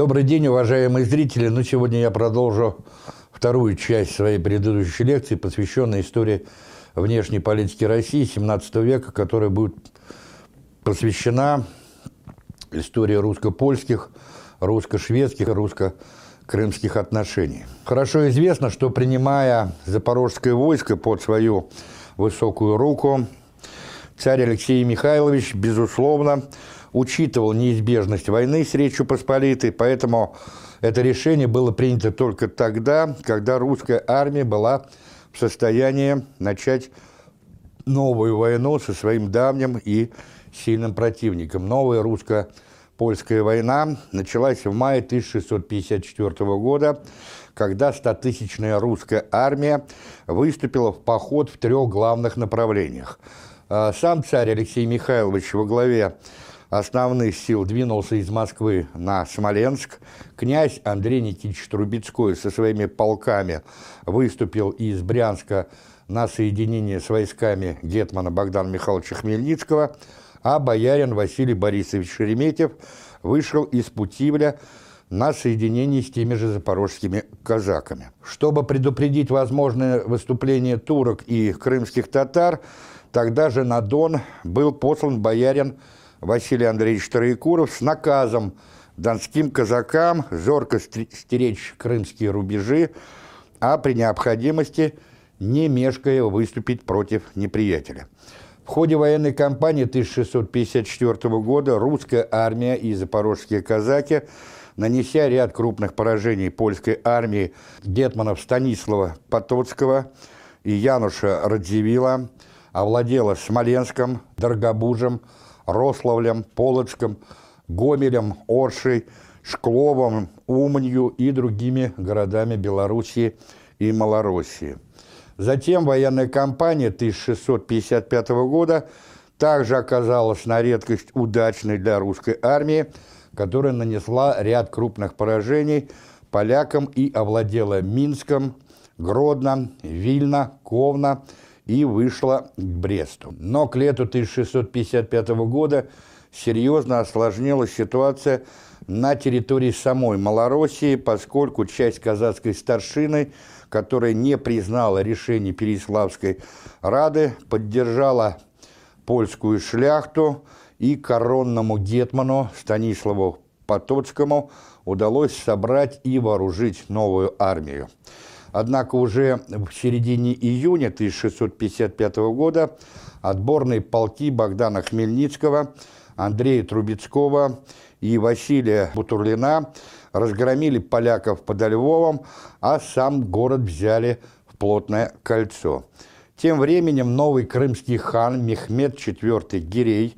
Добрый день, уважаемые зрители. Ну, сегодня я продолжу вторую часть своей предыдущей лекции, посвященной истории внешней политики России XVII века, которая будет посвящена истории русско-польских, русско-шведских, русско-крымских отношений. Хорошо известно, что принимая запорожское войско под свою высокую руку, царь Алексей Михайлович, безусловно, учитывал неизбежность войны с Речью Посполитой, поэтому это решение было принято только тогда, когда русская армия была в состоянии начать новую войну со своим давним и сильным противником. Новая русско-польская война началась в мае 1654 года, когда стотысячная русская армия выступила в поход в трех главных направлениях. А сам царь Алексей Михайлович во главе основных сил двинулся из Москвы на Смоленск. Князь Андрей Никитич Трубецкой со своими полками выступил из Брянска на соединение с войсками гетмана Богдана Михайловича Хмельницкого, а боярин Василий Борисович Шереметьев вышел из Путивля на соединение с теми же запорожскими казаками. Чтобы предупредить возможное выступление турок и крымских татар, тогда же на Дон был послан боярин Василий Андреевич Троекуров с наказом донским казакам зорко стеречь крымские рубежи, а при необходимости не мешкая выступить против неприятеля. В ходе военной кампании 1654 года русская армия и запорожские казаки, нанеся ряд крупных поражений польской армии гетманов Станислава Потоцкого и Януша Радзивилла, овладела Смоленском, Дорогобужем, Рославлем, Полоцком, Гомелем, Оршей, Шкловом, Уманью и другими городами Белоруссии и Малороссии. Затем военная кампания 1655 года также оказалась на редкость удачной для русской армии, которая нанесла ряд крупных поражений полякам и овладела Минском, Гродно, Вильно, Ковно, и вышла к Бресту. Но к лету 1655 года серьезно осложнилась ситуация на территории самой Малороссии, поскольку часть казацкой старшины, которая не признала решение Переславской Рады, поддержала польскую шляхту и коронному гетману Станиславу Потоцкому удалось собрать и вооружить новую армию. Однако уже в середине июня 1655 года отборные полки Богдана Хмельницкого, Андрея Трубецкого и Василия Бутурлина разгромили поляков под Львовом, а сам город взяли в плотное кольцо. Тем временем новый крымский хан Мехмед IV Гирей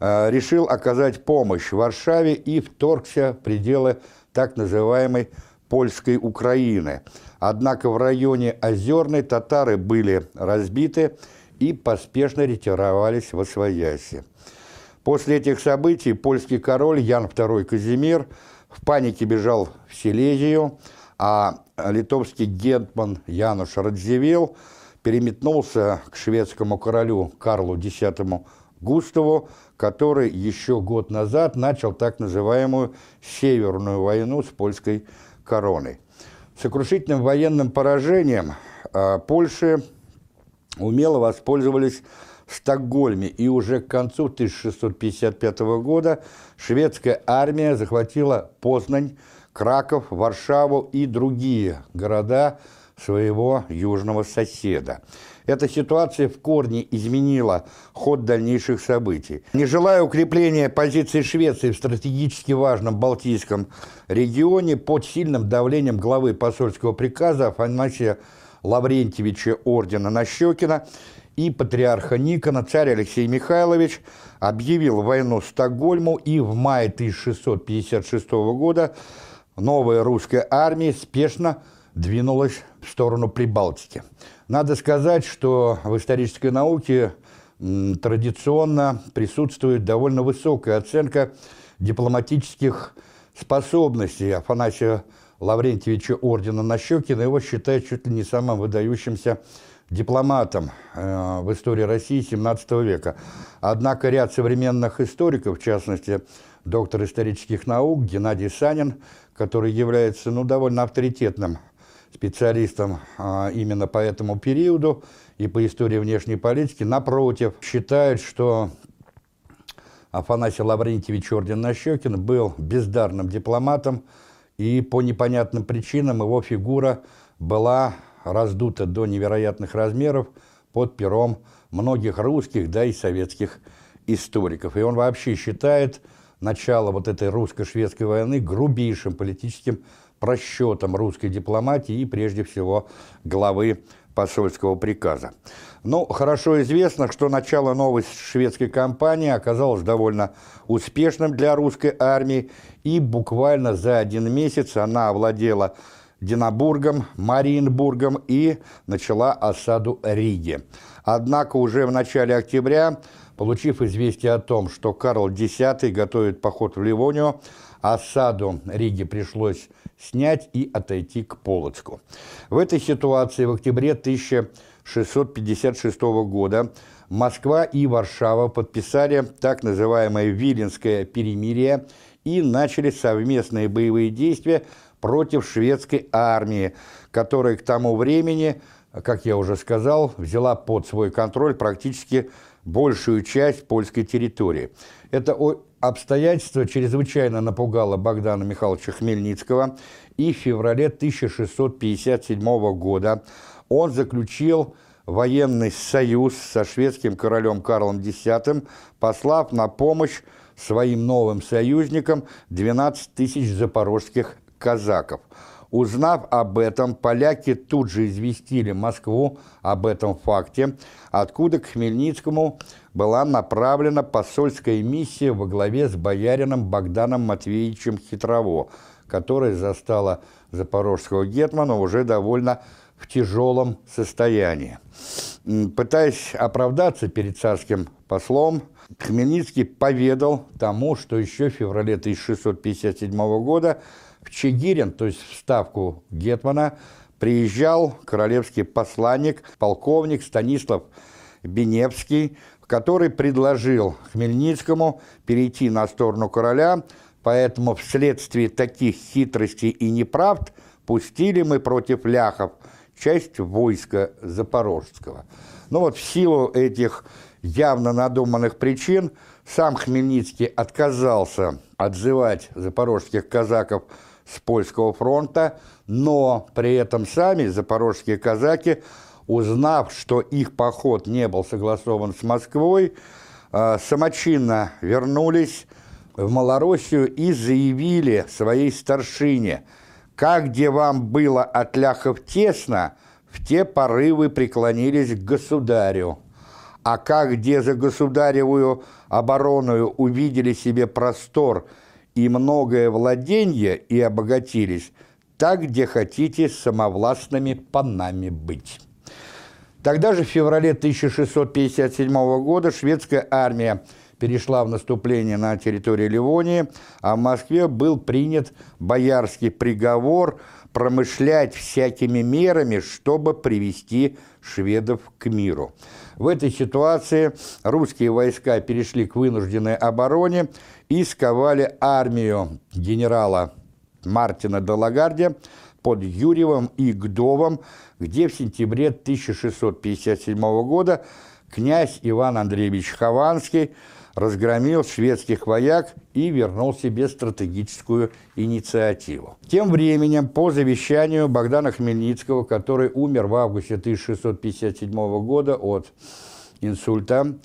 э, решил оказать помощь Варшаве и вторгся в пределы так называемой польской Украины – Однако в районе Озерной татары были разбиты и поспешно ретировались в Освояси. После этих событий польский король Ян II Казимир в панике бежал в Силезию, а литовский гетман Януш Радзивилл переметнулся к шведскому королю Карлу X Густаву, который еще год назад начал так называемую «Северную войну» с польской короной. Сокрушительным военным поражением а, Польши умело воспользовались в Стокгольме, и уже к концу 1655 года шведская армия захватила Познань, Краков, Варшаву и другие города своего южного соседа. Эта ситуация в корне изменила ход дальнейших событий. Не желая укрепления позиции Швеции в стратегически важном Балтийском регионе под сильным давлением главы посольского приказа Афанасия Лаврентьевича ордена Нащекина и патриарха Никона, царь Алексей Михайлович объявил войну Стокгольму и в мае 1656 года новая русская армия спешно двинулась в сторону Прибалтики. Надо сказать, что в исторической науке традиционно присутствует довольно высокая оценка дипломатических способностей Афанасия Лаврентьевича ордена Нащекина. Его считают чуть ли не самым выдающимся дипломатом э, в истории России XVII века. Однако ряд современных историков, в частности, доктор исторических наук Геннадий Санин, который является ну, довольно авторитетным специалистом а, именно по этому периоду и по истории внешней политики, напротив, считают, что Афанасий Лаврентьевич Орден-Нащекин был бездарным дипломатом, и по непонятным причинам его фигура была раздута до невероятных размеров под пером многих русских, да и советских историков. И он вообще считает начало вот этой русско-шведской войны грубейшим политическим просчетом русской дипломатии и, прежде всего, главы посольского приказа. Ну, хорошо известно, что начало новой шведской кампании оказалось довольно успешным для русской армии, и буквально за один месяц она овладела Динабургом, Мариенбургом и начала осаду Риги. Однако уже в начале октября, получив известие о том, что Карл X готовит поход в Ливонию, осаду Риги пришлось снять и отойти к Полоцку. В этой ситуации в октябре 1656 года Москва и Варшава подписали так называемое Виленское перемирие и начали совместные боевые действия против шведской армии, которая к тому времени, как я уже сказал, взяла под свой контроль практически большую часть польской территории. Это обстоятельство чрезвычайно напугало Богдана Михайловича Хмельницкого, и в феврале 1657 года он заключил военный союз со шведским королем Карлом X, послав на помощь своим новым союзникам 12 тысяч запорожских казаков. Узнав об этом, поляки тут же известили Москву об этом факте, откуда к Хмельницкому была направлена посольская миссия во главе с боярином Богданом Матвеевичем Хитрово, которая застала запорожского гетмана уже довольно в тяжелом состоянии. Пытаясь оправдаться перед царским послом, Хмельницкий поведал тому, что еще в феврале 1657 года Чигирин, то есть в ставку Гетмана, приезжал королевский посланник, полковник Станислав Беневский, который предложил Хмельницкому перейти на сторону короля, поэтому вследствие таких хитростей и неправд пустили мы против ляхов часть войска Запорожского. Ну вот в силу этих явно надуманных причин сам Хмельницкий отказался отзывать запорожских казаков с польского фронта, но при этом сами запорожские казаки, узнав, что их поход не был согласован с Москвой, э, самочинно вернулись в Малороссию и заявили своей старшине, «Как где вам было от ляхов тесно, в те поры вы преклонились к государю, а как где за государевую оборону увидели себе простор – и многое владенье и обогатились, так, где хотите самовластными панами быть. Тогда же, в феврале 1657 года, шведская армия перешла в наступление на территорию Ливонии, а в Москве был принят боярский приговор промышлять всякими мерами, чтобы привести шведов к миру. В этой ситуации русские войска перешли к вынужденной обороне и сковали армию генерала Мартина де Лагарде под Юрьевым и Гдовом, где в сентябре 1657 года князь Иван Андреевич Хованский разгромил шведских вояк и вернул себе стратегическую инициативу. Тем временем, по завещанию Богдана Хмельницкого, который умер в августе 1657 года от инсульта,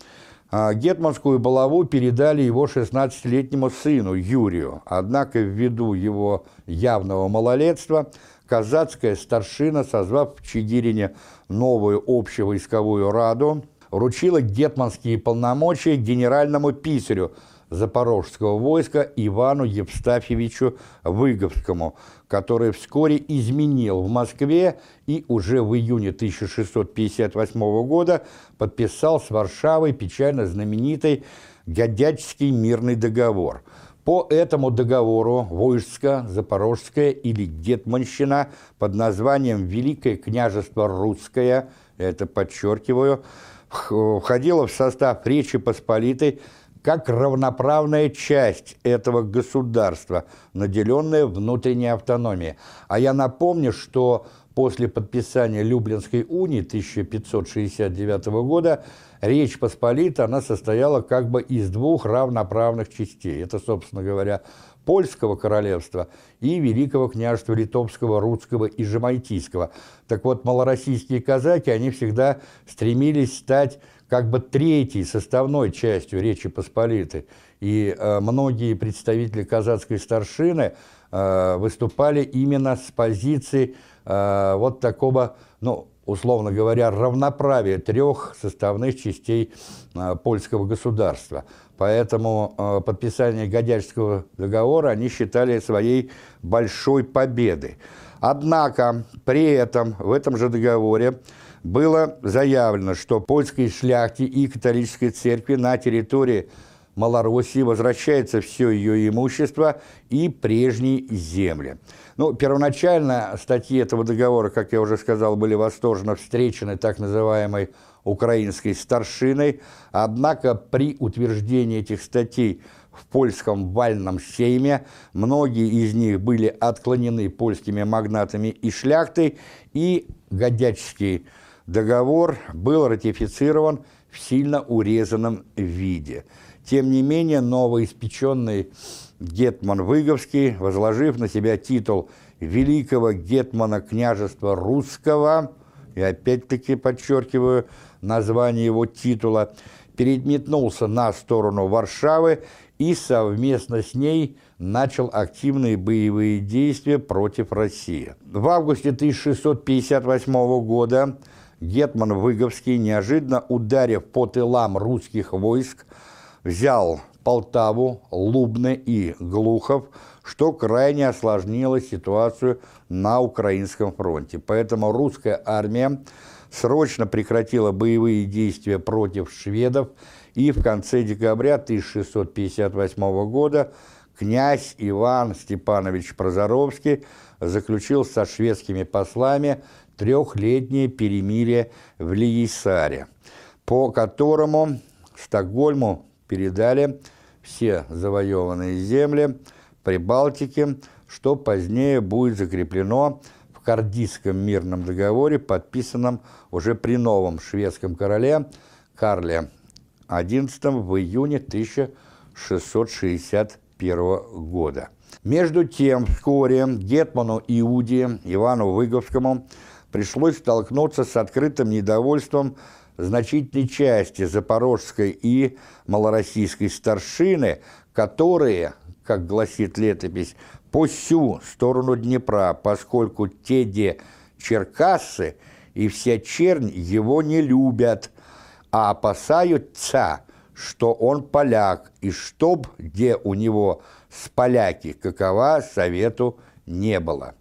Гетманскую балаву передали его 16-летнему сыну Юрию, однако ввиду его явного малолетства казацкая старшина, созвав в Чигирине новую общевойсковую раду, вручила гетманские полномочия генеральному писарю запорожского войска Ивану Евстафьевичу Выговскому, который вскоре изменил в Москве и уже в июне 1658 года подписал с Варшавой печально знаменитый Годячский мирный договор. По этому договору Войска, Запорожская или Гетманщина под названием Великое княжество Русское – это подчеркиваю, входила в состав Речи Посполитой как равноправная часть этого государства, наделенная внутренней автономией. А я напомню, что после подписания Люблинской унии 1569 года Речь Посполита, она состояла как бы из двух равноправных частей. Это, собственно говоря, Польского королевства и Великого княжества Литовского, Русского и Жемайтийского. Так вот, малороссийские казаки, они всегда стремились стать как бы третьей составной частью Речи Посполитой. И э, многие представители казацкой старшины э, выступали именно с позиции э, вот такого, ну, условно говоря, равноправия трех составных частей э, польского государства. Поэтому э, подписание Годячского договора они считали своей большой победой. Однако при этом в этом же договоре было заявлено, что польской шляхте и католической церкви на территории Малороссии возвращается все ее имущество и прежние земли. Ну, первоначально статьи этого договора, как я уже сказал, были восторженно встречены так называемой украинской старшиной, однако при утверждении этих статей в польском вальном сейме многие из них были отклонены польскими магнатами и шляхтой, и Годячский договор был ратифицирован в сильно урезанном виде. Тем не менее, новоиспеченный Гетман Выговский, возложив на себя титул великого гетмана княжества русского, и опять-таки подчеркиваю название его титула, переметнулся на сторону Варшавы и совместно с ней начал активные боевые действия против России. В августе 1658 года Гетман Выговский, неожиданно ударив по тылам русских войск, взял Полтаву, Лубны и Глухов, что крайне осложнило ситуацию на Украинском фронте. Поэтому русская армия срочно прекратила боевые действия против шведов, и в конце декабря 1658 года князь Иван Степанович Прозоровский заключил со шведскими послами трехлетнее перемирие в Лиесаре, по которому Стокгольму передали все завоеванные земли Прибалтики, что позднее будет закреплено в Кардийском мирном договоре, подписанном уже при новом шведском короле Карле XI в июне 1661 года. Между тем, вскоре Гетману Иуде Ивану Выговскому пришлось столкнуться с открытым недовольством значительной части запорожской и малороссийской старшины, которые, как гласит летопись, по всю сторону Днепра, поскольку те, где Черкассы и вся чернь его не любят, а опасаются, что он поляк, и чтоб, где у него с поляки, какова совету не было.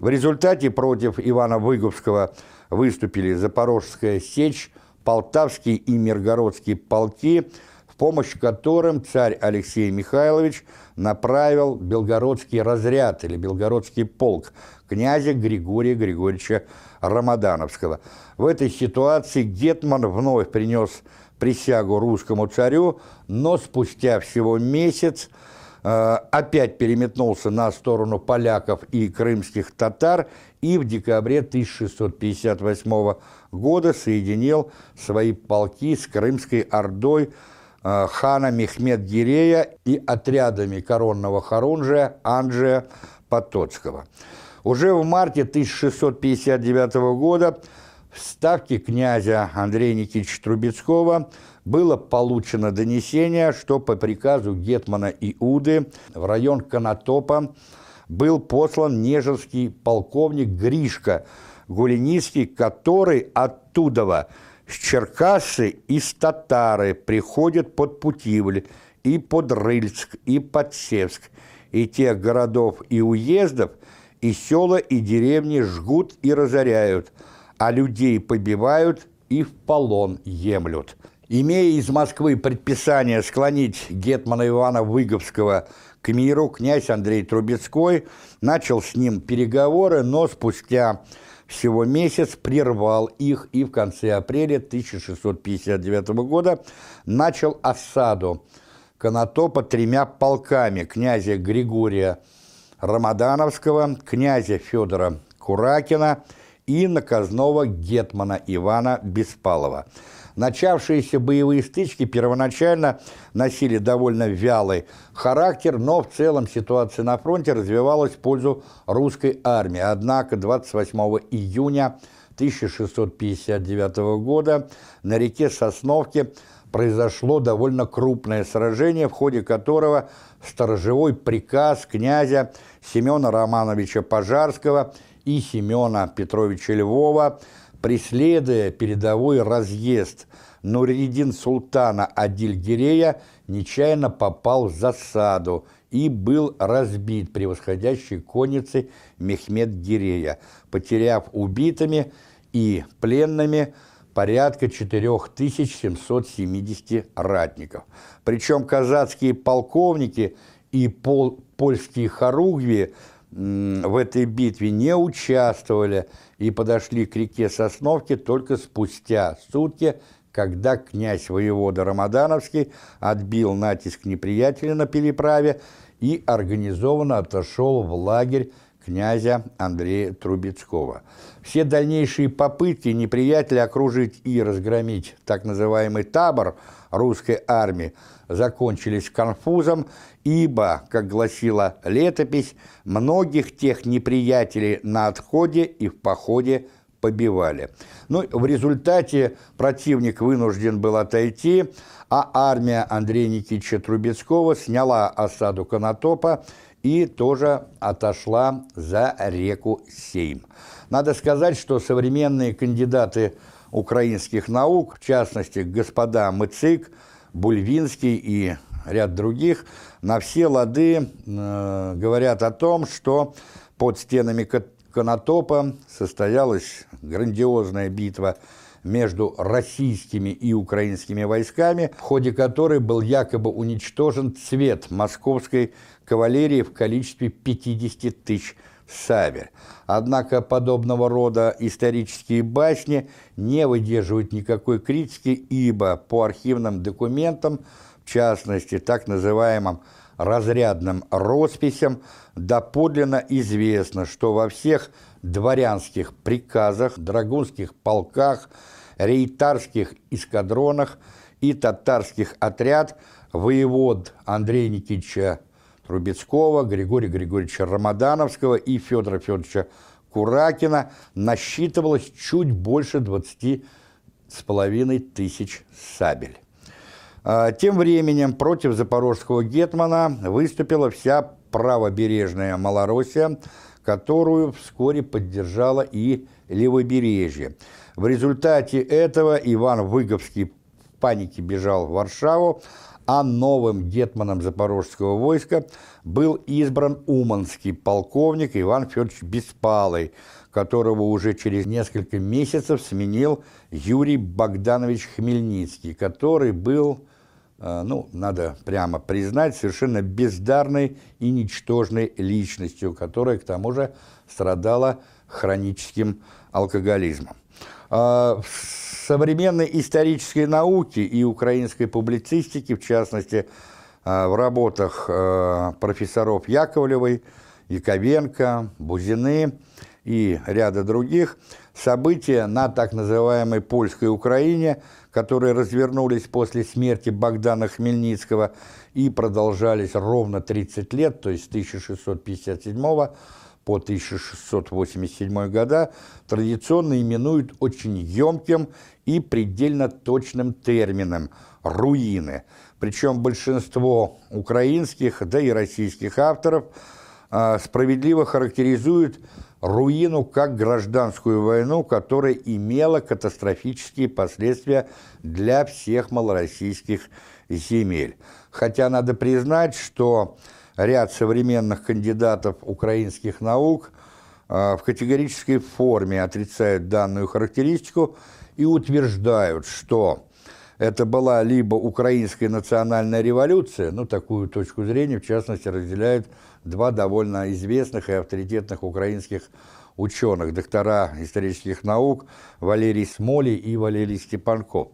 В результате против Ивана Выговского выступили Запорожская сечь, Полтавские и Миргородские полки, в помощь которым царь Алексей Михайлович направил Белгородский разряд или Белгородский полк князя Григория Григорьевича Рамадановского. В этой ситуации Гетман вновь принес присягу русскому царю, но спустя всего месяц опять переметнулся на сторону поляков и крымских татар и в декабре 1658 года соединил свои полки с Крымской Ордой э, хана Мехмед-Гирея и отрядами коронного хорунжия Анджия Потоцкого. Уже в марте 1659 года в ставке князя Андрея Никитича Трубецкого было получено донесение, что по приказу Гетмана Иуды в район Конотопа был послан нежерский полковник Гришка Гулиницкий, который оттуда с Черкассы и с Татары приходят под Путивль и под Рыльск и под Севск, и тех городов и уездов, и села, и деревни жгут и разоряют, а людей побивают и в полон емлют. Имея из Москвы предписание склонить гетмана Ивана Выговского к миру, князь Андрей Трубецкой начал с ним переговоры, но спустя всего месяц, прервал их и в конце апреля 1659 года начал осаду Конотопа тремя полками князя Григория Рамадановского, князя Федора Куракина и наказного гетмана Ивана Беспалова. Начавшиеся боевые стычки первоначально носили довольно вялый характер, но в целом ситуация на фронте развивалась в пользу русской армии. Однако 28 июня 1659 года на реке Сосновке произошло довольно крупное сражение, в ходе которого сторожевой приказ князя Семена Романовича Пожарского и Семена Петровича Львова, преследуя передовой разъезд Нуридин Султана Адильгирея, нечаянно попал в засаду и был разбит превосходящей конницей Мехмед Гирея, потеряв убитыми и пленными порядка 4770 ратников. Причем казацкие полковники и пол, польские хоругви в этой битве не участвовали и подошли к реке Сосновке только спустя сутки, когда князь воевода Рамадановский отбил натиск неприятеля на переправе и организованно отошел в лагерь князя Андрея Трубецкого. Все дальнейшие попытки неприятеля окружить и разгромить так называемый табор русской армии закончились конфузом, ибо, как гласила летопись, многих тех неприятелей на отходе и в походе побивали. Ну, в результате противник вынужден был отойти, а армия Андрея Никитича Трубецкого сняла осаду Конотопа и тоже отошла за реку Сейм. Надо сказать, что современные кандидаты украинских наук, в частности, господа Мыцик, Бульвинский и ряд других, на все лады э, говорят о том, что под стенами Конотопа состоялась грандиозная битва между российскими и украинскими войсками, в ходе которой был якобы уничтожен цвет московской кавалерии в количестве 50 тысяч сабель. Однако подобного рода исторические басни не выдерживают никакой критики, ибо по архивным документам, в частности, так называемым разрядным росписям, доподлинно известно, что во всех дворянских приказах, драгунских полках, рейтарских эскадронах и татарских отряд воевод Андрея Никитича Рубецкого, Григория Григорьевича Рамадановского и Федора Федоровича Куракина насчитывалось чуть больше 20 с половиной тысяч сабель. А, тем временем против запорожского гетмана выступила вся правобережная Малороссия, которую вскоре поддержала и левобережье. В результате этого Иван Выговский в панике бежал в Варшаву, а новым гетманом запорожского войска был избран уманский полковник Иван Федорович Беспалый, которого уже через несколько месяцев сменил Юрий Богданович Хмельницкий, который был, э, ну, надо прямо признать, совершенно бездарной и ничтожной личностью, которая, к тому же, страдала хроническим алкоголизмом. А, современной исторической науки и украинской публицистики, в частности, а, в работах а, профессоров Яковлевой, Яковенко, Бузины и ряда других, события на так называемой польской Украине, которые развернулись после смерти Богдана Хмельницкого и продолжались ровно 30 лет, то есть с 1657 года, по 1687 года традиционно именуют очень емким и предельно точным термином «руины». Причем большинство украинских, да и российских авторов а, справедливо характеризуют руину как гражданскую войну, которая имела катастрофические последствия для всех малороссийских земель. Хотя надо признать, что ряд современных кандидатов украинских наук а, в категорической форме отрицают данную характеристику и утверждают, что это была либо украинская национальная революция, ну, такую точку зрения, в частности, разделяют два довольно известных и авторитетных украинских ученых, доктора исторических наук Валерий Смолий и Валерий Степанков.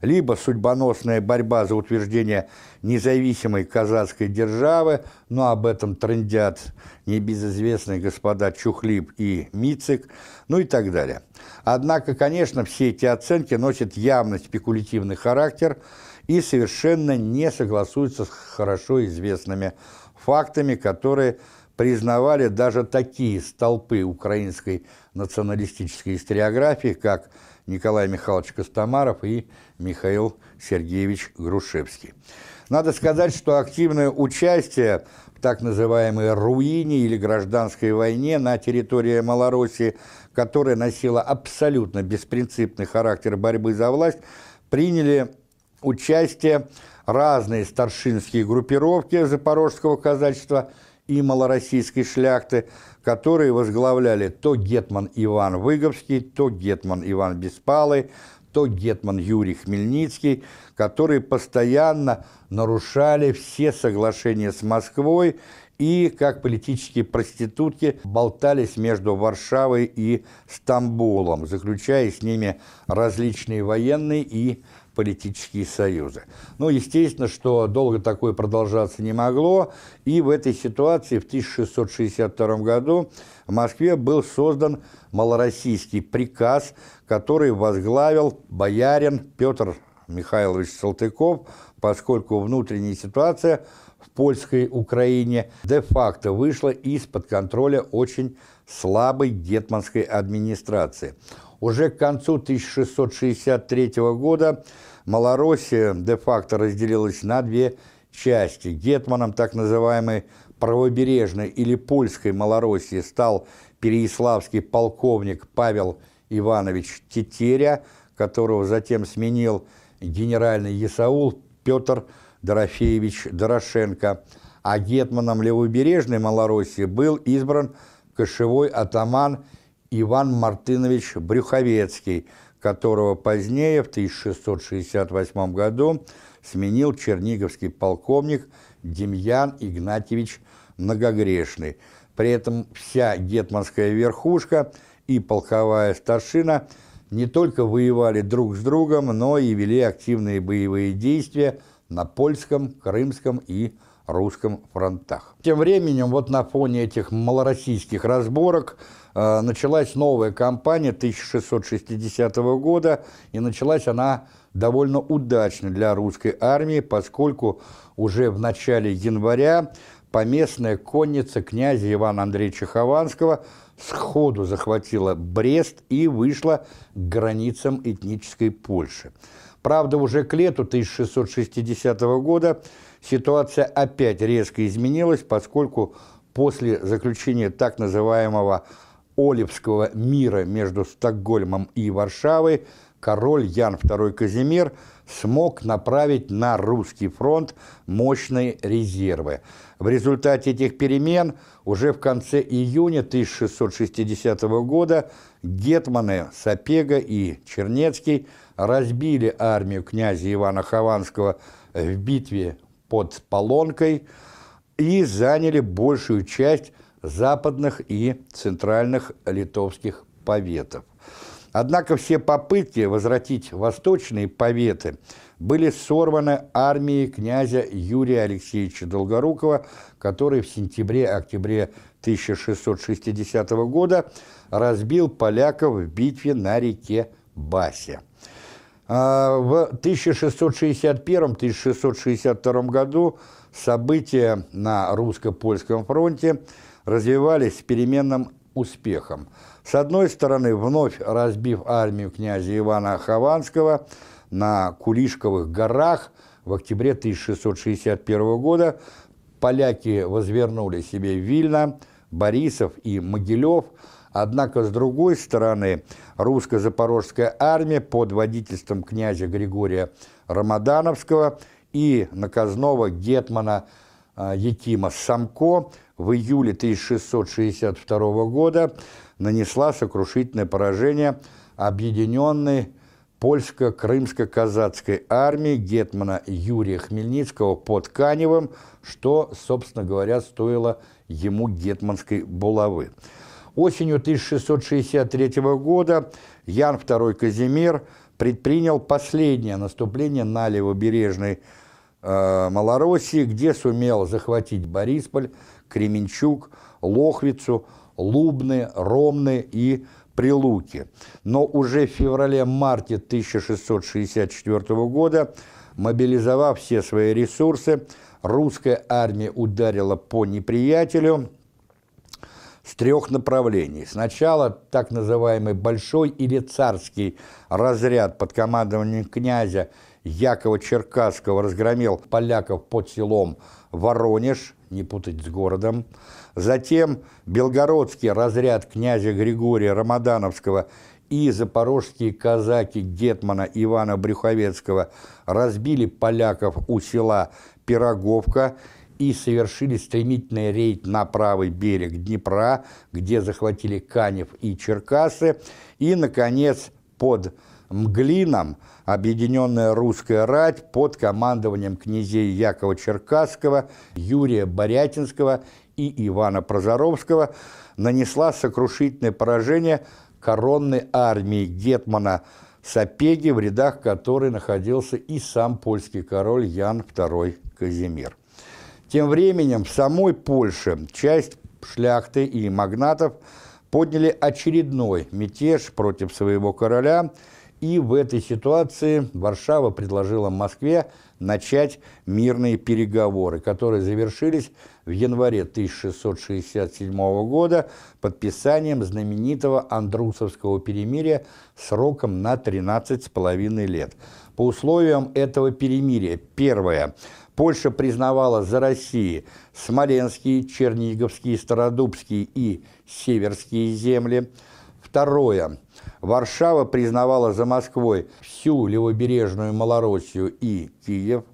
Либо судьбоносная борьба за утверждение независимой казацкой державы, но об этом трендят небезызвестные господа Чухлип и Мицик, ну и так далее. Однако, конечно, все эти оценки носят явно спекулятивный характер и совершенно не согласуются с хорошо известными фактами, которые признавали даже такие столпы украинской националистической историографии, как Николай Михайлович Костомаров и Михаил Сергеевич Грушевский. Надо сказать, что активное участие в так называемой руине или гражданской войне на территории Малороссии, которая носила абсолютно беспринципный характер борьбы за власть, приняли участие разные старшинские группировки запорожского казачества и малороссийской шляхты, которые возглавляли то гетман Иван Выговский, то гетман Иван Беспалый, то гетман Юрий Хмельницкий, которые постоянно нарушали все соглашения с Москвой и, как политические проститутки, болтались между Варшавой и Стамбулом, заключая с ними различные военные и политические союзы. Ну, естественно, что долго такое продолжаться не могло, и в этой ситуации в 1662 году в Москве был создан малороссийский приказ, который возглавил боярин Петр Михайлович Салтыков, поскольку внутренняя ситуация в польской Украине де-факто вышла из-под контроля очень слабой гетманской администрации. Уже к концу 1663 года Малороссия де-факто разделилась на две части. Гетманом так называемой правобережной или польской Малороссии стал переяславский полковник Павел Иванович Тетеря, которого затем сменил генеральный Есаул Петр Дорофеевич Дорошенко, а гетманом левобережной Малороссии был избран кошевой атаман Иван Мартынович Брюховецкий, которого позднее, в 1668 году, сменил черниговский полковник Демьян Игнатьевич Многогрешный. При этом вся гетманская верхушка и полковая старшина не только воевали друг с другом, но и вели активные боевые действия на польском, крымском и русском фронтах. Тем временем, вот на фоне этих малороссийских разборок началась новая кампания 1660 года, и началась она довольно удачно для русской армии, поскольку уже в начале января поместная конница князя Ивана Андреевича Хованского сходу захватила Брест и вышла к границам этнической Польши. Правда, уже к лету 1660 года ситуация опять резко изменилась, поскольку после заключения так называемого Оливского мира между Стокгольмом и Варшавой король Ян II Казимир смог направить на русский фронт мощные резервы. В результате этих перемен уже в конце июня 1660 года гетманы Сапега и Чернецкий разбили армию князя Ивана Хованского в битве под Полонкой и заняли большую часть западных и центральных литовских поветов. Однако все попытки возвратить восточные поветы были сорваны армией князя Юрия Алексеевича Долгорукова, который в сентябре-октябре 1660 года разбил поляков в битве на реке Басе. А, в 1661-1662 году события на русско-польском фронте развивались с переменным успехом. С одной стороны, вновь разбив армию князя Ивана Хованского на Кулишковых горах в октябре 1661 года, поляки возвернули себе Вильно, Борисов и Могилев – Однако, с другой стороны, русско-запорожская армия под водительством князя Григория Рамадановского и наказного гетмана а, Якима Самко в июле 1662 года нанесла сокрушительное поражение объединенной польско-крымско-казацкой армии гетмана Юрия Хмельницкого под Каневым, что, собственно говоря, стоило ему гетманской булавы. Осенью 1663 года Ян II Казимир предпринял последнее наступление на левобережной э, Малороссии, где сумел захватить Борисполь, Кременчуг, Лохвицу, Лубны, Ромны и Прилуки. Но уже в феврале-марте 1664 года, мобилизовав все свои ресурсы, русская армия ударила по неприятелю с трех направлений. Сначала так называемый Большой или Царский разряд под командованием князя Якова Черкасского разгромил поляков под селом Воронеж, не путать с городом. Затем Белгородский разряд князя Григория Рамадановского и запорожские казаки Гетмана Ивана Брюховецкого разбили поляков у села Пироговка и совершили стремительный рейд на правый берег Днепра, где захватили Канев и Черкасы, и, наконец, под Мглином объединенная русская рать под командованием князей Якова Черкасского, Юрия Борятинского и Ивана Прозоровского нанесла сокрушительное поражение коронной армии Гетмана Сапеги, в рядах которой находился и сам польский король Ян II Казимир. Тем временем в самой Польше часть шляхты и магнатов подняли очередной мятеж против своего короля, и в этой ситуации Варшава предложила Москве начать мирные переговоры, которые завершились в январе 1667 года подписанием знаменитого Андрусовского перемирия сроком на 13,5 лет. По условиям этого перемирия, первое, Польша признавала за Россией Смоленские, Черниговские, Стародубские и Северские земли. Второе. Варшава признавала за Москвой всю левобережную Малороссию и Киев.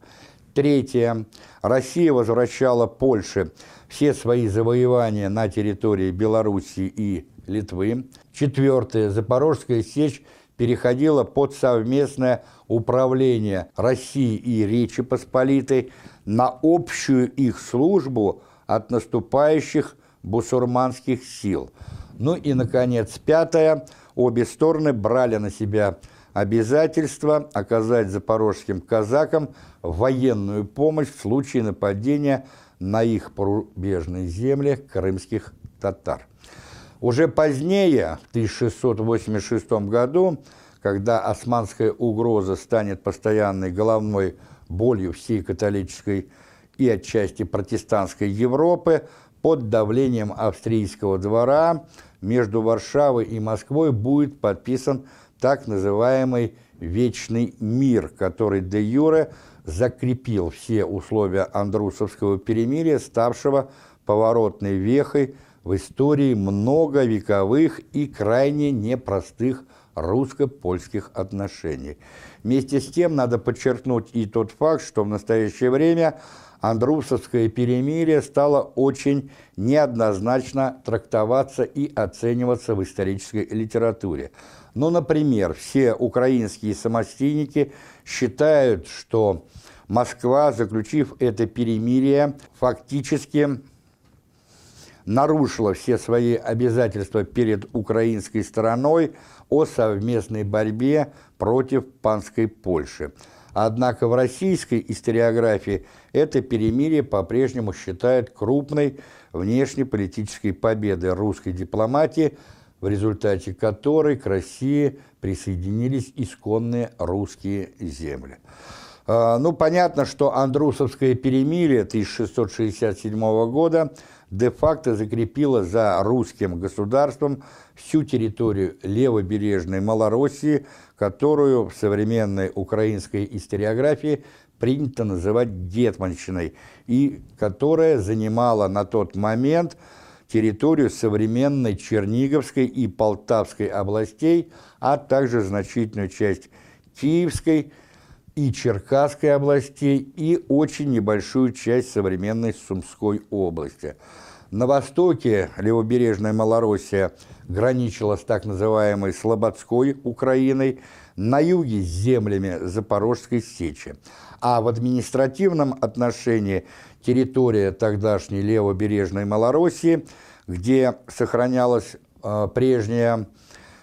Третье. Россия возвращала Польше все свои завоевания на территории Белоруссии и Литвы. Четвертое. Запорожская сечь переходила под совместное управление России и Речи Посполитой на общую их службу от наступающих бусурманских сил. Ну и, наконец, пятое. Обе стороны брали на себя обязательство оказать запорожским казакам военную помощь в случае нападения на их порубежные земли крымских татар. Уже позднее, в 1686 году, когда османская угроза станет постоянной головной болью всей католической и отчасти протестантской Европы, под давлением австрийского двора между Варшавой и Москвой будет подписан так называемый «Вечный мир», который де юре закрепил все условия Андрусовского перемирия, ставшего поворотной вехой в истории многовековых и крайне непростых русско-польских отношений. Вместе с тем надо подчеркнуть и тот факт, что в настоящее время Андрусовское перемирие стало очень неоднозначно трактоваться и оцениваться в исторической литературе. Ну, например, все украинские самостийники считают, что Москва, заключив это перемирие, фактически нарушила все свои обязательства перед украинской стороной о совместной борьбе против панской Польши. Однако в российской историографии это перемирие по-прежнему считают крупной внешнеполитической победой русской дипломатии, в результате которой к России присоединились исконные русские земли. А, ну, понятно, что Андрусовское перемирие 1667 года – де-факто закрепила за русским государством всю территорию левобережной Малороссии, которую в современной украинской историографии принято называть Гетманщиной, и которая занимала на тот момент территорию современной Черниговской и Полтавской областей, а также значительную часть Киевской и Черкасской областей и очень небольшую часть современной Сумской области. На востоке левобережная Малороссия граничила с так называемой Слободской Украиной, на юге с землями Запорожской сечи. А в административном отношении территория тогдашней левобережной Малороссии, где сохранялась э, прежняя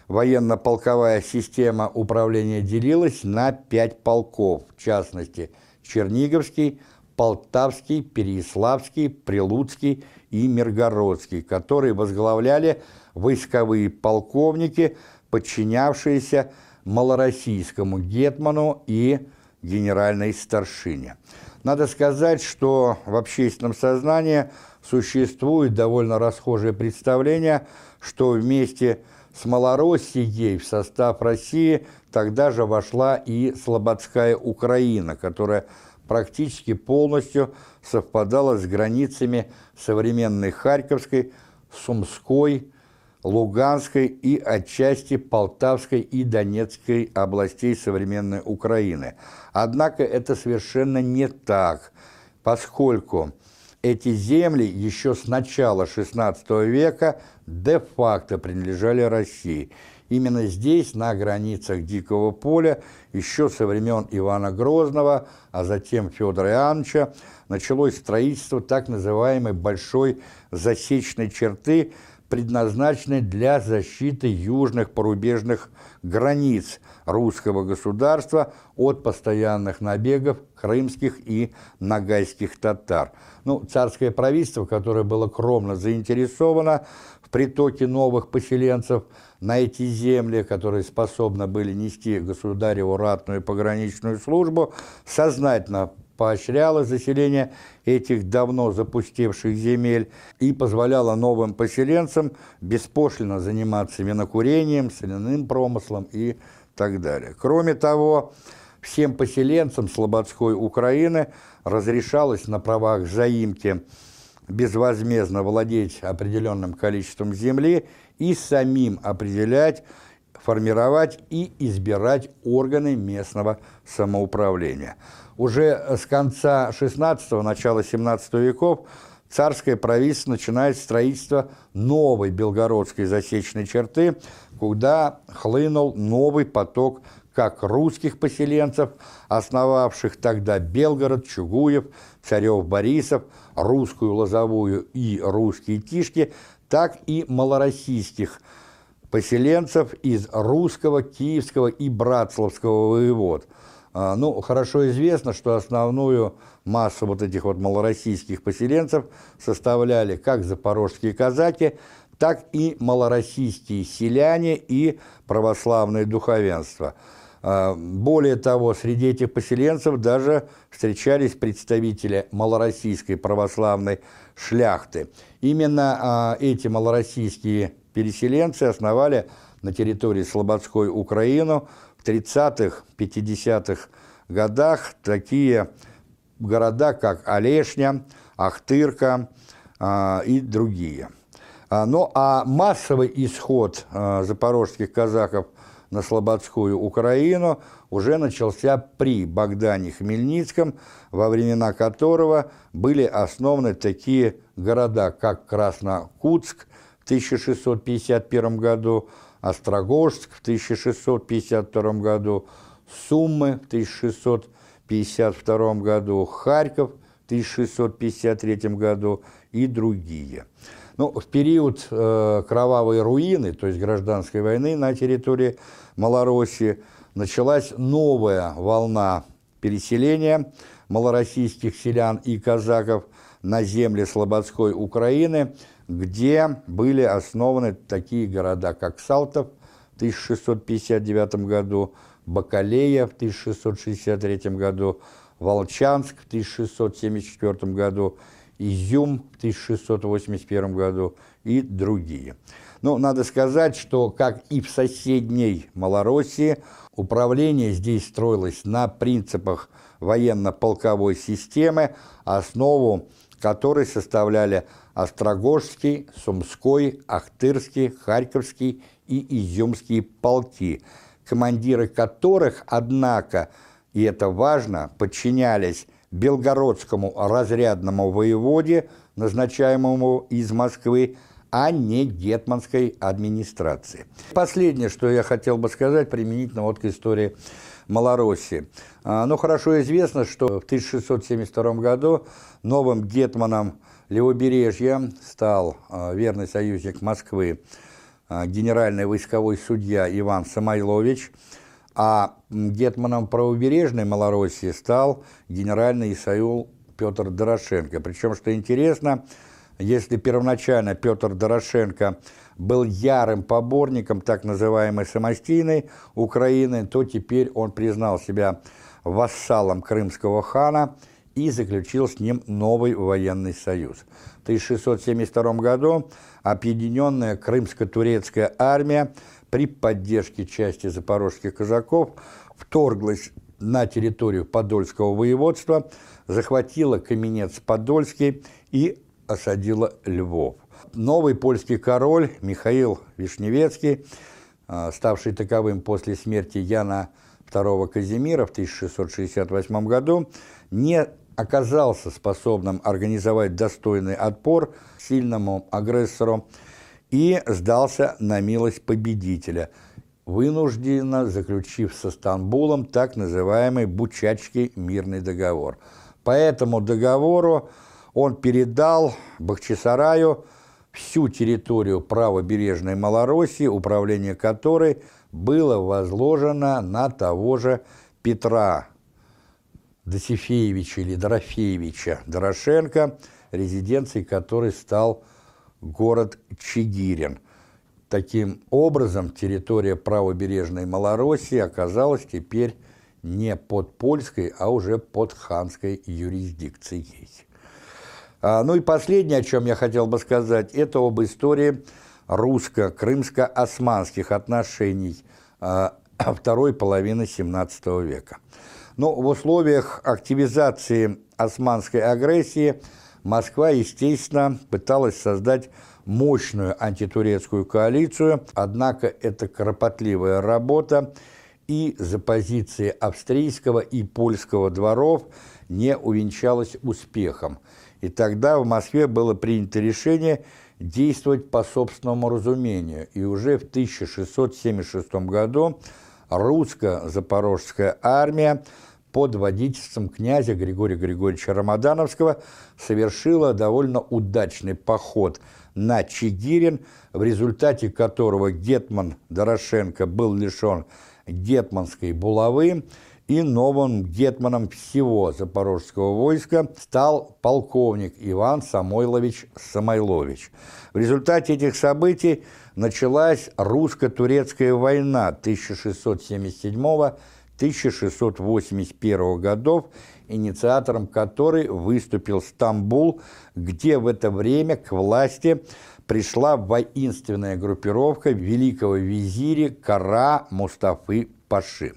военно-полковая система управления делилась на пять полков, в частности, Черниговский, Полтавский, Переяславский, Прилуцкий и Миргородский, которые возглавляли войсковые полковники, подчинявшиеся малороссийскому гетману и генеральной старшине. Надо сказать, что в общественном сознании существует довольно расхожее представление, что вместе с Малороссией в состав России тогда же вошла и Слободская Украина, которая практически полностью совпадала с границами современной Харьковской, Сумской, Луганской и отчасти Полтавской и Донецкой областей современной Украины. Однако это совершенно не так, поскольку эти земли еще с начала XVI века де-факто принадлежали России. Именно здесь, на границах Дикого поля, еще со времен Ивана Грозного, а затем Федора Иоанновича, началось строительство так называемой «большой засечной черты», предназначенной для защиты южных порубежных границ русского государства от постоянных набегов крымских и нагайских татар. Ну, царское правительство, которое было кромно заинтересовано притоке новых поселенцев на эти земли, которые способны были нести государеву ратную пограничную службу, сознательно поощряла заселение этих давно запустевших земель и позволяла новым поселенцам беспошлино заниматься винокурением, соляным промыслом и так далее. Кроме того, всем поселенцам Слободской Украины разрешалось на правах заимки безвозмездно владеть определенным количеством земли и самим определять, формировать и избирать органы местного самоуправления – уже с конца XVI – начала XVII веков царское правительство начинает строительство новой белгородской засечной черты, куда хлынул новый поток как русских поселенцев, основавших тогда Белгород, Чугуев, Царев-Борисов, русскую Лозовую и русские Тишки, так и малороссийских поселенцев из русского, киевского и братславского воевод – а, ну, хорошо известно, что основную массу вот этих вот малороссийских поселенцев составляли как запорожские казаки, так и малороссийские селяне и православное духовенство. А, более того, среди этих поселенцев даже встречались представители малороссийской православной шляхты. Именно а, эти малороссийские переселенцы основали на территории Слободской Украину в 30-х, 50-х годах такие города, как Олешня, Ахтырка э, и другие. А, ну, а массовый исход запорожских казаков на Слободскую Украину уже начался при Богдане Хмельницком, во времена которого были основаны такие города, как Краснокутск в 1651 году, Острогожск в 1652 году, Суммы в 1652 году, Харьков в 1653 году и другие. Ну, в период э, кровавой руины, то есть гражданской войны на территории Малороссии, началась новая волна переселения малороссийских селян и казаков на земли Слободской Украины – где были основаны такие города, как Салтов в 1659 году, Бакалея в 1663 году, Волчанск в 1674 году, Изюм в 1681 году и другие. Но надо сказать, что, как и в соседней Малороссии, управление здесь строилось на принципах военно-полковой системы, основу которой составляли Острогожский, Сумской, Ахтырский, Харьковский и Изюмские полки, командиры которых, однако, и это важно, подчинялись белгородскому разрядному воеводе, назначаемому из Москвы, а не гетманской администрации. Последнее, что я хотел бы сказать применительно вот к истории Малороссии. А, ну, хорошо известно, что в 1672 году новым гетманом Левобережья стал а, верный союзник Москвы а, генеральный войсковой судья Иван Самойлович, а гетманом правобережной Малороссии стал генеральный Исаул Петр Дорошенко. Причем, что интересно, если первоначально Петр Дорошенко был ярым поборником так называемой самостийной Украины, то теперь он признал себя вассалом крымского хана и заключил с ним новый военный союз. В 1672 году объединенная крымско-турецкая армия при поддержке части запорожских казаков вторглась на территорию Подольского воеводства, захватила Каменец Подольский и осадила Львов. Новый польский король Михаил Вишневецкий, а, ставший таковым после смерти Яна II Казимира в 1668 году, не оказался способным организовать достойный отпор сильному агрессору и сдался на милость победителя, вынужденно заключив со Стамбулом так называемый Бучачский мирный договор. По этому договору он передал Бахчисараю всю территорию правобережной Малороссии, управление которой было возложено на того же Петра Досифеевича или Дорофеевича Дорошенко, резиденцией которой стал город Чигирин. Таким образом, территория правобережной Малороссии оказалась теперь не под польской, а уже под ханской юрисдикцией. А, ну и последнее, о чем я хотел бы сказать, это об истории русско-крымско-османских отношений а, второй половины XVII века. Но в условиях активизации османской агрессии Москва, естественно, пыталась создать мощную антитурецкую коалицию, однако эта кропотливая работа и за позиции австрийского и польского дворов не увенчалась успехом. И тогда в Москве было принято решение действовать по собственному разумению. И уже в 1676 году русско-запорожская армия под водительством князя Григория Григорьевича Рамадановского совершила довольно удачный поход на Чигирин, в результате которого Гетман Дорошенко был лишен гетманской булавы, и новым гетманом всего запорожского войска стал полковник Иван Самойлович Самойлович. В результате этих событий началась русско-турецкая война 1677-1681 годов, инициатором которой выступил Стамбул, где в это время к власти пришла воинственная группировка великого визиря Кара Мустафы Паши.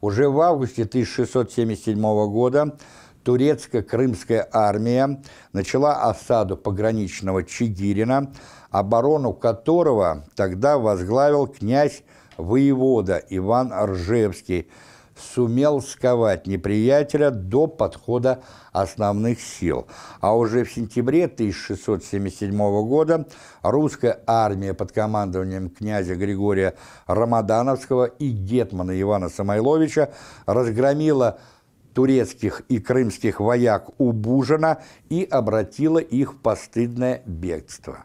Уже в августе 1677 года турецко-крымская армия начала осаду пограничного Чигирина, оборону которого тогда возглавил князь воевода Иван Ржевский – сумел сковать неприятеля до подхода основных сил. А уже в сентябре 1677 года русская армия под командованием князя Григория Рамадановского и гетмана Ивана Самойловича разгромила турецких и крымских вояк у Бужина и обратила их в постыдное бегство.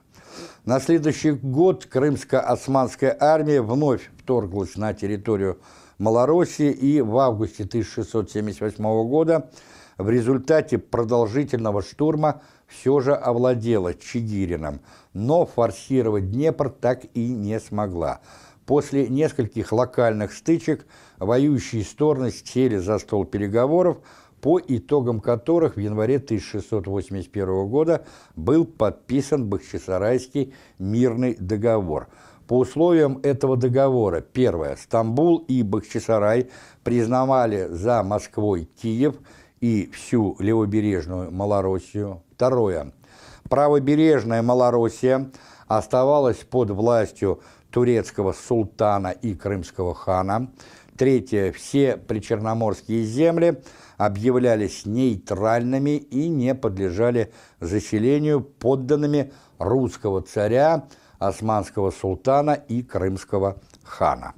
На следующий год крымско-османская армия вновь вторглась на территорию Малороссии и в августе 1678 года в результате продолжительного штурма все же овладела Чигирином, но форсировать Днепр так и не смогла. После нескольких локальных стычек воюющие стороны сели за стол переговоров, по итогам которых в январе 1681 года был подписан Бахчисарайский мирный договор – по условиям этого договора, первое, Стамбул и Бахчисарай признавали за Москвой Киев и всю левобережную Малороссию. Второе, правобережная Малороссия оставалась под властью турецкого султана и крымского хана. Третье, все причерноморские земли объявлялись нейтральными и не подлежали заселению подданными русского царя, османского султана и крымского хана.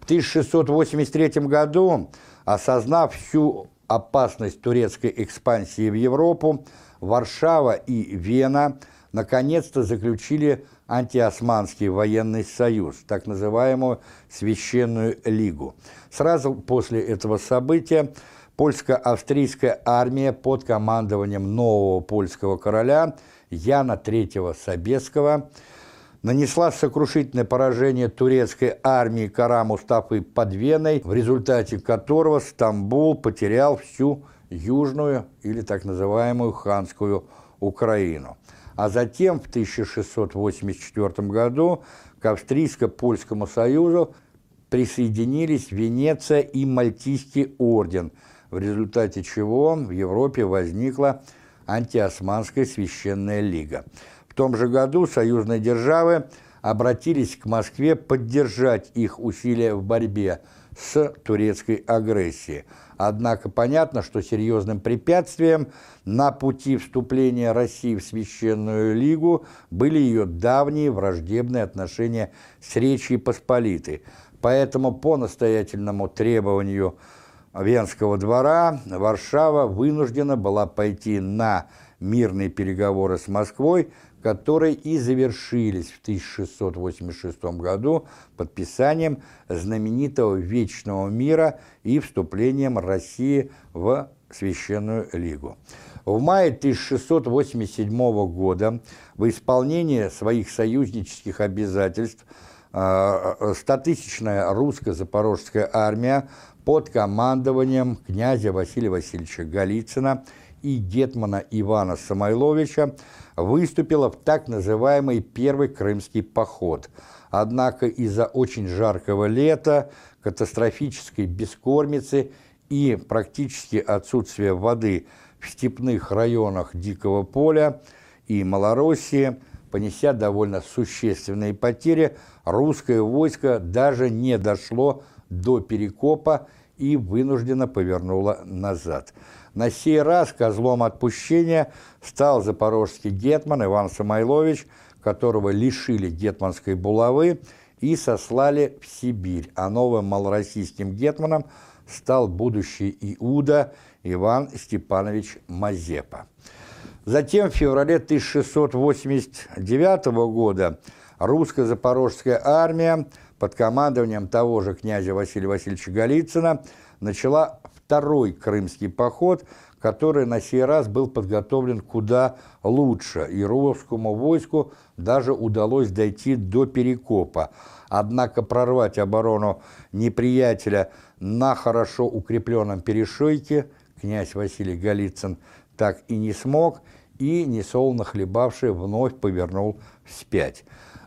В 1683 году, осознав всю опасность турецкой экспансии в Европу, Варшава и Вена наконец-то заключили антиосманский военный союз, так называемую Священную Лигу. Сразу после этого события польско-австрийская армия под командованием нового польского короля Яна III Собесского нанесла сокрушительное поражение турецкой армии Кара Мустафы под Веной, в результате которого Стамбул потерял всю южную или так называемую ханскую Украину. А затем в 1684 году к Австрийско-Польскому союзу присоединились Венеция и Мальтийский орден, в результате чего в Европе возникла антиосманская священная лига. В том же году союзные державы обратились к Москве поддержать их усилия в борьбе с турецкой агрессией – Однако понятно, что серьезным препятствием на пути вступления России в Священную Лигу были ее давние враждебные отношения с Речью Посполитой. Поэтому по настоятельному требованию Венского двора Варшава вынуждена была пойти на мирные переговоры с Москвой, которые и завершились в 1686 году подписанием знаменитого Вечного мира и вступлением России в Священную Лигу. В мае 1687 года в исполнении своих союзнических обязательств стотысячная русско-запорожская армия под командованием князя Василия Васильевича Голицына и гетмана Ивана Самойловича выступила в так называемый Первый Крымский поход. Однако из-за очень жаркого лета, катастрофической бескормицы и практически отсутствия воды в степных районах Дикого поля и Малороссии, понеся довольно существенные потери, русское войско даже не дошло до Перекопа и вынужденно повернуло назад – на сей раз козлом отпущения стал запорожский гетман Иван Самойлович, которого лишили гетманской булавы и сослали в Сибирь, а новым малороссийским гетманом стал будущий Иуда Иван Степанович Мазепа. Затем в феврале 1689 года русско-запорожская армия под командованием того же князя Василия Васильевича Голицына начала второй крымский поход, который на сей раз был подготовлен куда лучше, и русскому войску даже удалось дойти до Перекопа. Однако прорвать оборону неприятеля на хорошо укрепленном перешойке князь Василий Голицын так и не смог, и, несолоно хлебавший, вновь повернул вспять.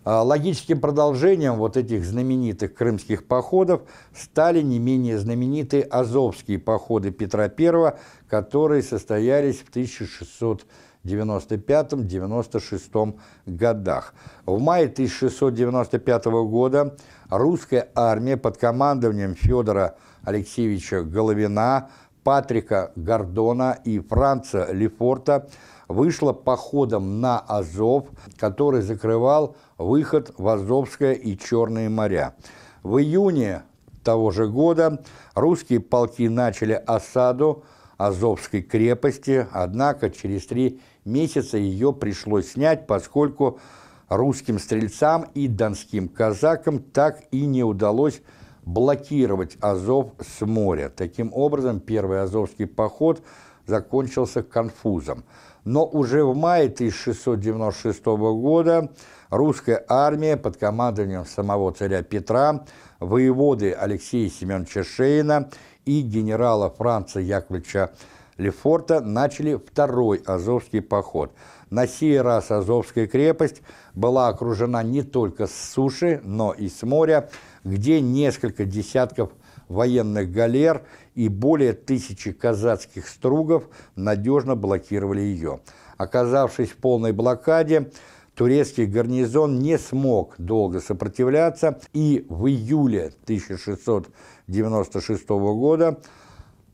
А логическим продолжением вот этих знаменитых крымских походов стали не менее знаменитые азовские походы Петра I, которые состоялись в 1695-96 годах. В мае 1695 года русская армия под командованием Федора Алексеевича Головина, Патрика Гордона и Франца Лефорта вышла походом на Азов, который закрывал выход в Азовское и Черные моря. В июне того же года русские полки начали осаду Азовской крепости, однако через три месяца ее пришлось снять, поскольку русским стрельцам и донским казакам так и не удалось блокировать Азов с моря. Таким образом, первый Азовский поход закончился конфузом. Но уже в мае 1696 года русская армия под командованием самого царя Петра, воеводы Алексея Семеновича Шейна и генерала Франца Яковлевича Лефорта начали второй Азовский поход. На сей раз Азовская крепость была окружена не только с суши, но и с моря, где несколько десятков военных галер и более тысячи казацких стругов надежно блокировали ее. Оказавшись в полной блокаде, турецкий гарнизон не смог долго сопротивляться, и в июле 1696 года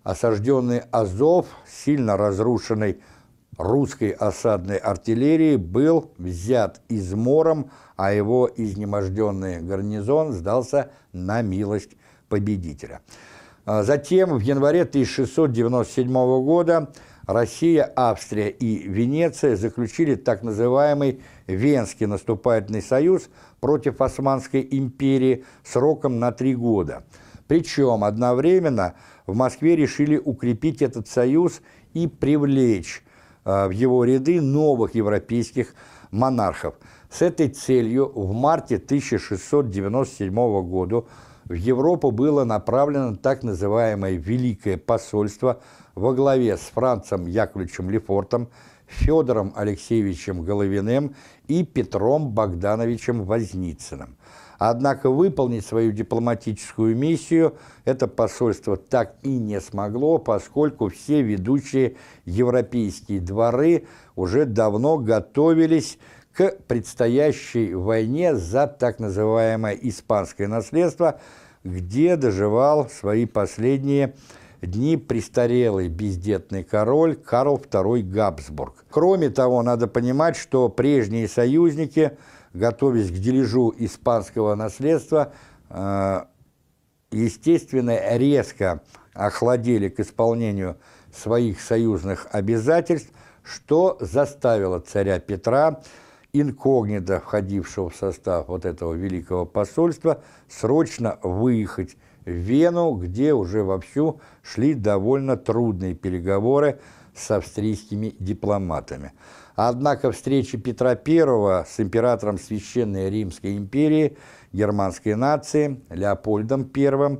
осажденный Азов, сильно разрушенный русской осадной артиллерией, был взят измором, а его изнеможденный гарнизон сдался на милость победителя. А затем в январе 1697 года Россия, Австрия и Венеция заключили так называемый Венский наступательный союз против Османской империи сроком на три года. Причем одновременно в Москве решили укрепить этот союз и привлечь э, в его ряды новых европейских монархов. С этой целью в марте 1697 года в Европу было направлено так называемое «Великое посольство» во главе с Францем Яковлевичем Лефортом, Федором Алексеевичем Головиным и Петром Богдановичем Возницыным. Однако выполнить свою дипломатическую миссию это посольство так и не смогло, поскольку все ведущие европейские дворы уже давно готовились к предстоящей войне за так называемое «испанское наследство», где доживал свои последние дни престарелый бездетный король Карл II Габсбург. Кроме того, надо понимать, что прежние союзники, готовясь к дележу испанского наследства, э, естественно, резко охладели к исполнению своих союзных обязательств, что заставило царя Петра инкогнито входившего в состав вот этого великого посольства, срочно выехать в Вену, где уже вовсю шли довольно трудные переговоры с австрийскими дипломатами. Однако встреча Петра I с императором Священной Римской империи германской нации Леопольдом I,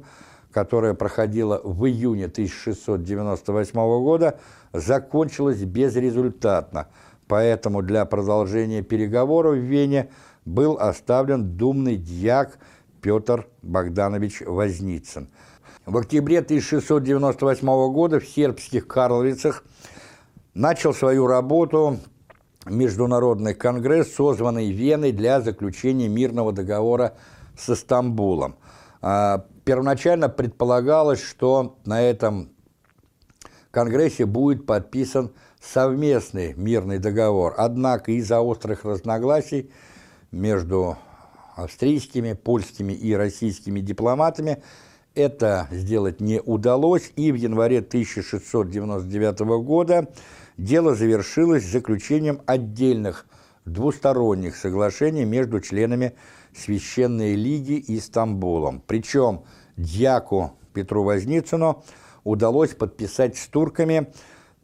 которая проходила в июне 1698 года, закончилась безрезультатно – поэтому для продолжения переговоров в Вене был оставлен думный дьяк Петр Богданович Возницын. В октябре 1698 года в сербских Карловицах начал свою работу Международный конгресс, созванный Веной для заключения мирного договора с Стамбулом. А, первоначально предполагалось, что на этом конгрессе будет подписан совместный мирный договор. Однако из-за острых разногласий между австрийскими, польскими и российскими дипломатами это сделать не удалось, и в январе 1699 года дело завершилось заключением отдельных двусторонних соглашений между членами Священной Лиги и Стамбулом. Причем дьяку Петру Возницыну удалось подписать с турками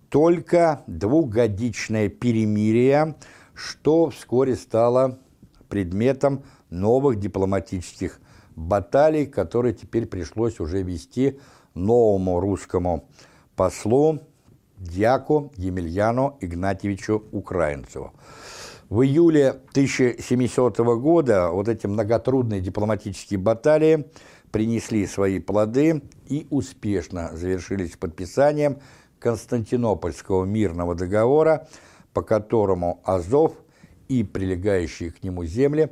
только двухгодичное перемирие, что вскоре стало предметом новых дипломатических баталий, которые теперь пришлось уже вести новому русскому послу Дьяку Емельяну Игнатьевичу Украинцеву. В июле 1700 года вот эти многотрудные дипломатические баталии принесли свои плоды и успешно завершились подписанием Константинопольского мирного договора, по которому Азов и прилегающие к нему земли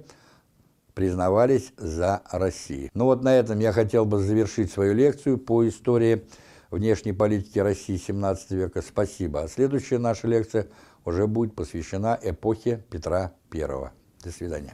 признавались за Россией. Ну вот на этом я хотел бы завершить свою лекцию по истории внешней политики России XVII века. Спасибо. А следующая наша лекция уже будет посвящена эпохе Петра I. До свидания.